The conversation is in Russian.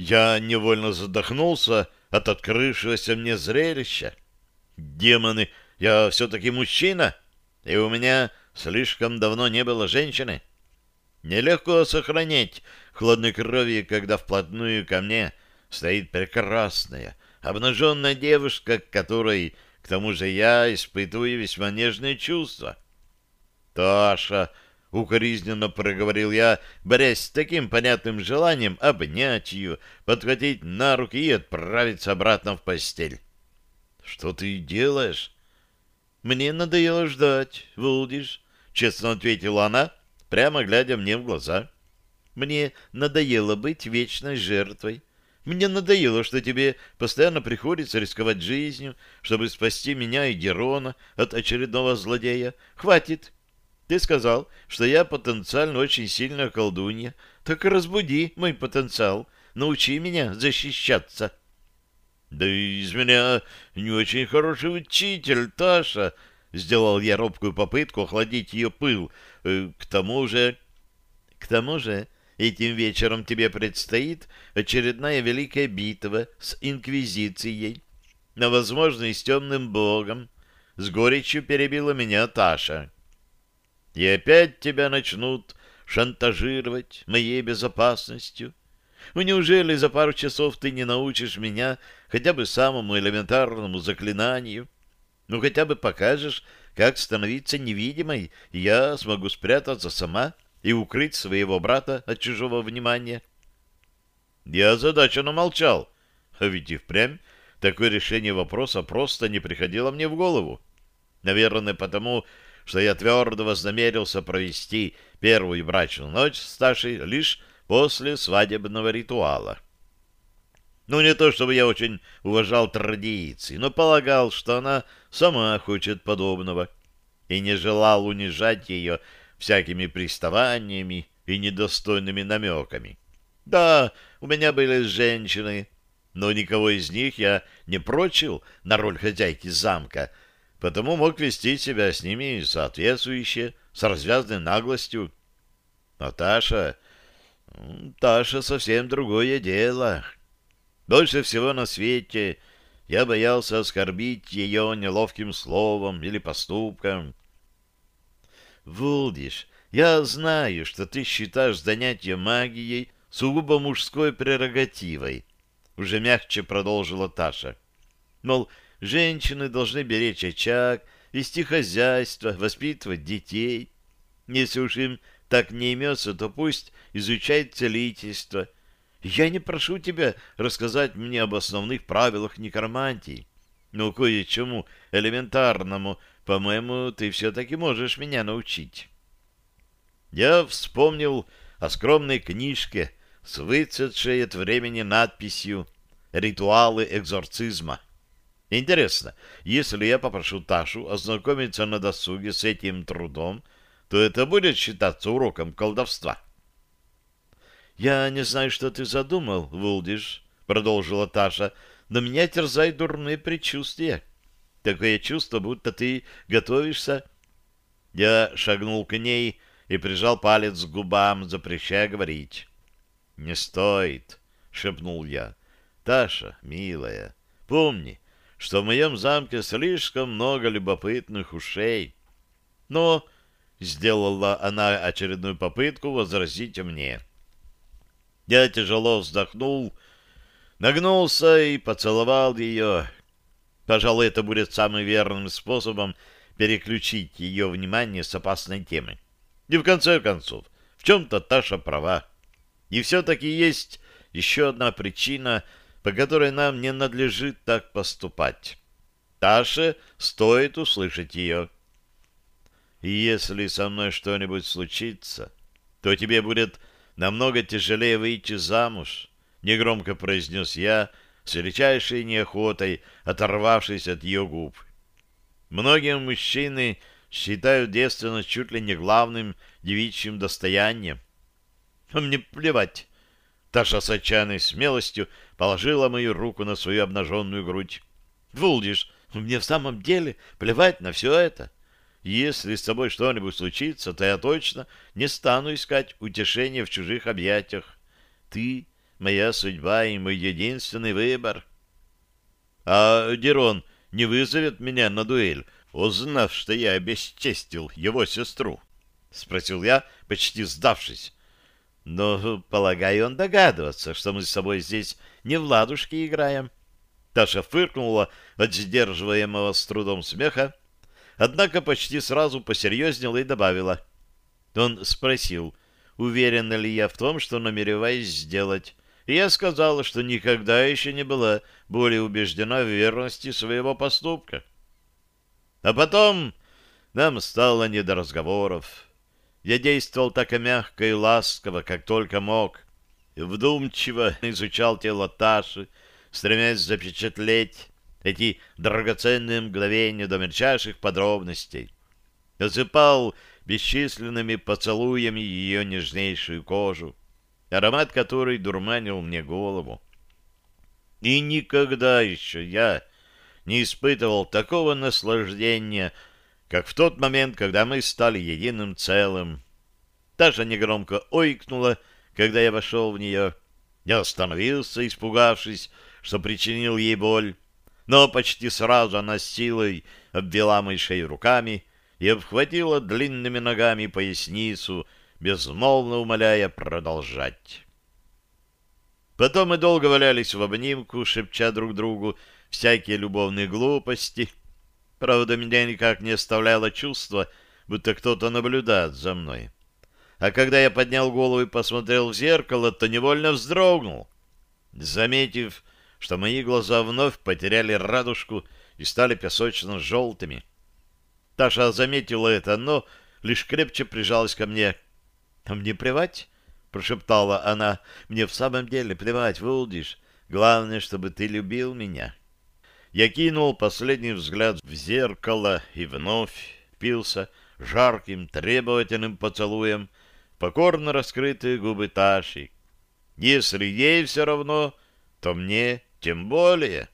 Я невольно задохнулся от открывшегося мне зрелища. Демоны, я все-таки мужчина, и у меня слишком давно не было женщины. Нелегко сохранять хладнокровие, когда вплотную ко мне стоит прекрасная, обнаженная девушка, которой, к тому же, я испытываю весьма нежные чувства. «Таша!» — укоризненно проговорил я, борясь с таким понятным желанием обнять ее, подхватить на руки и отправиться обратно в постель. «Что ты делаешь?» «Мне надоело ждать, Вулдиш», — честно ответила она, прямо глядя мне в глаза. «Мне надоело быть вечной жертвой. Мне надоело, что тебе постоянно приходится рисковать жизнью, чтобы спасти меня и Герона от очередного злодея. Хватит. Ты сказал, что я потенциально очень сильная колдунья. Так разбуди мой потенциал. Научи меня защищаться. Да из меня не очень хороший учитель, Таша. Сделал я робкую попытку охладить ее пыл. Э, к тому же... К тому же... Этим вечером тебе предстоит очередная великая битва с Инквизицией, но, возможно, и с темным богом. С горечью перебила меня Таша. И опять тебя начнут шантажировать моей безопасностью. Ну, неужели за пару часов ты не научишь меня хотя бы самому элементарному заклинанию? Ну, хотя бы покажешь, как становиться невидимой, и я смогу спрятаться сама — и укрыть своего брата от чужого внимания. Я озадаченно молчал, а ведь и впрямь такое решение вопроса просто не приходило мне в голову. Наверное, потому, что я твердо вознамерился провести первую брачную ночь с Ташей лишь после свадебного ритуала. Ну, не то чтобы я очень уважал традиции, но полагал, что она сама хочет подобного, и не желал унижать ее всякими приставаниями и недостойными намеками. Да, у меня были женщины, но никого из них я не прочил на роль хозяйки замка, потому мог вести себя с ними соответствующе, с развязной наглостью. Но Таша... Таша совсем другое дело. Больше всего на свете я боялся оскорбить ее неловким словом или поступком. Вулдиш, я знаю, что ты считаешь занятие магией сугубо мужской прерогативой, уже мягче продолжила Таша. Мол, женщины должны беречь очаг, вести хозяйство, воспитывать детей. Если уж им так не имется, то пусть изучает целительство. Я не прошу тебя рассказать мне об основных правилах некромантии, но кое-чему элементарному по-моему, ты все-таки можешь меня научить. Я вспомнил о скромной книжке с выцветшей от времени надписью «Ритуалы экзорцизма». Интересно, если я попрошу Ташу ознакомиться на досуге с этим трудом, то это будет считаться уроком колдовства. «Я не знаю, что ты задумал, Вулдиш», — продолжила Таша, — «но меня терзает дурные предчувствия». Такое чувство, будто ты готовишься. Я шагнул к ней и прижал палец к губам, запрещая говорить. «Не стоит», — шепнул я. «Таша, милая, помни, что в моем замке слишком много любопытных ушей». Но сделала она очередную попытку возразить мне. Я тяжело вздохнул, нагнулся и поцеловал ее, Пожалуй, это будет самым верным способом переключить ее внимание с опасной темы. И в конце концов, в чем-то Таша права. И все-таки есть еще одна причина, по которой нам не надлежит так поступать. Таше стоит услышать ее. И если со мной что-нибудь случится, то тебе будет намного тяжелее выйти замуж, — негромко произнес я, с величайшей неохотой оторвавшись от ее губ. Многие мужчины считают девственность чуть ли не главным девичьим достоянием. Мне плевать. Таша с отчаянной смелостью положила мою руку на свою обнаженную грудь. Вулдиш, мне в самом деле плевать на все это. Если с тобой что-нибудь случится, то я точно не стану искать утешения в чужих объятиях. Ты моя судьба и мой единственный выбор. А Дерон не вызовет меня на дуэль, узнав, что я обесчестил его сестру? — спросил я, почти сдавшись. Но, полагаю, он догадывается, что мы с собой здесь не в ладушки играем. Таша фыркнула от сдерживаемого с трудом смеха, однако почти сразу посерьезнела и добавила. Он спросил, уверена ли я в том, что намереваюсь сделать. И я сказала, что никогда еще не была более убеждена в верности своего поступка. А потом нам стало не до разговоров. Я действовал так и мягко и ласково, как только мог. Вдумчиво изучал тело Таши, стремясь запечатлеть эти драгоценные мгновения до мельчайших подробностей. Осыпал бесчисленными поцелуями ее нежнейшую кожу, аромат которой дурманил мне голову. И никогда еще я не испытывал такого наслаждения, как в тот момент, когда мы стали единым целым. Таша негромко ойкнула, когда я вошел в нее. Я остановился, испугавшись, что причинил ей боль, но почти сразу она силой обвела мои шею руками и обхватила длинными ногами поясницу, безмолвно умоляя продолжать. Потом мы долго валялись в обнимку, шепча друг другу всякие любовные глупости — Правда, меня никак не оставляло чувство, будто кто-то наблюдает за мной. А когда я поднял голову и посмотрел в зеркало, то невольно вздрогнул, заметив, что мои глаза вновь потеряли радужку и стали песочно-желтыми. Таша заметила это, но лишь крепче прижалась ко мне. — мне плевать? — прошептала она. — Мне в самом деле плевать, Вулдиш. Главное, чтобы ты любил меня. — я кинул последний взгляд в зеркало и вновь пился жарким, требовательным поцелуем покорно раскрытые губы Таши. Если ей все равно, то мне тем более...